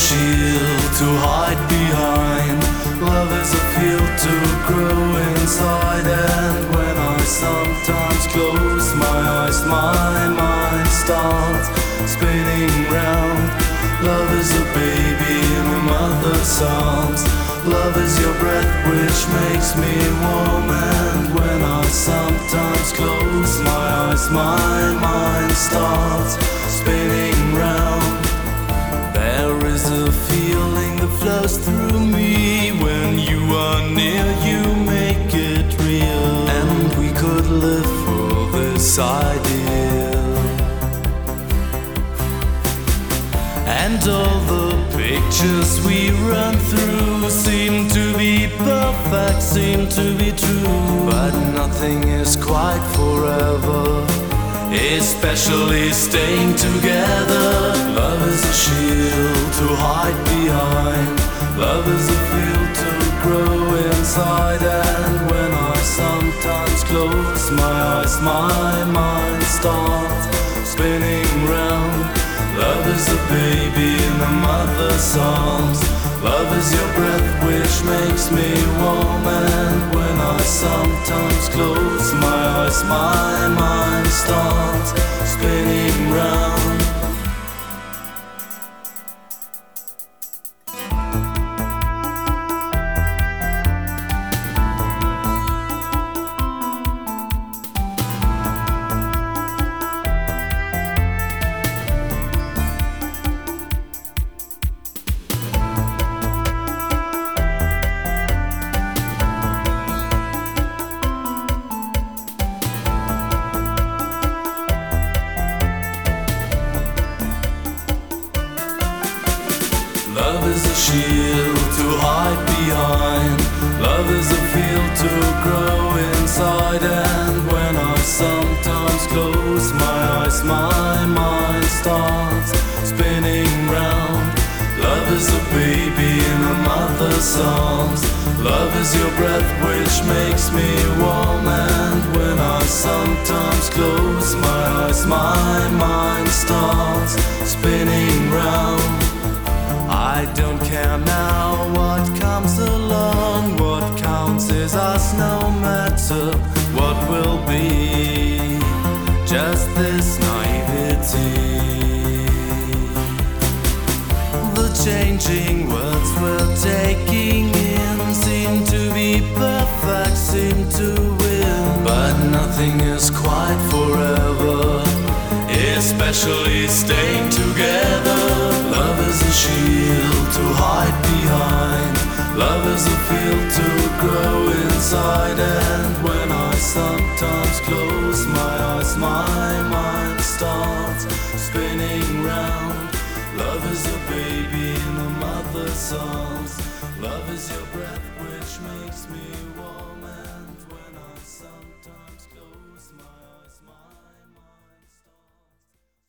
shield to hide behind. Love is a field to grow inside. And when I sometimes close my eyes, my mind starts spinning round. Love is a baby in a mother's arms. Love is your breath which makes me warm. And when I sometimes close my eyes, my mind starts a feeling that flows through me when you are near, you make it real. And we could live for this ideal. And all the pictures we run through seem to be perfect, seem to be true. But nothing is quite forever, especially staying together. Love is shield to hide behind, love is a field to grow inside. And when I sometimes close my eyes, my mind starts spinning round. Love is a baby in a mother's arms. Love is your breath which makes me warm. And when I sometimes close my eyes, my mind starts spinning round. Love is a shield to hide behind. Love is a field to grow inside. And when I sometimes close my eyes, my mind starts spinning round. Love is a baby in a mother's arms. Love is your breath which makes me warm. And when I sometimes close my eyes, my mind starts us, no matter what will be. Just this naivety. The changing words we're taking in seem to be perfect, seem to win. But nothing is quite forever, especially staying together. Love is a shield to hide behind. Love is a field to grow And when I sometimes close my eyes, my mind starts spinning round. Love is a baby in a mother's arms. Love is your breath which makes me.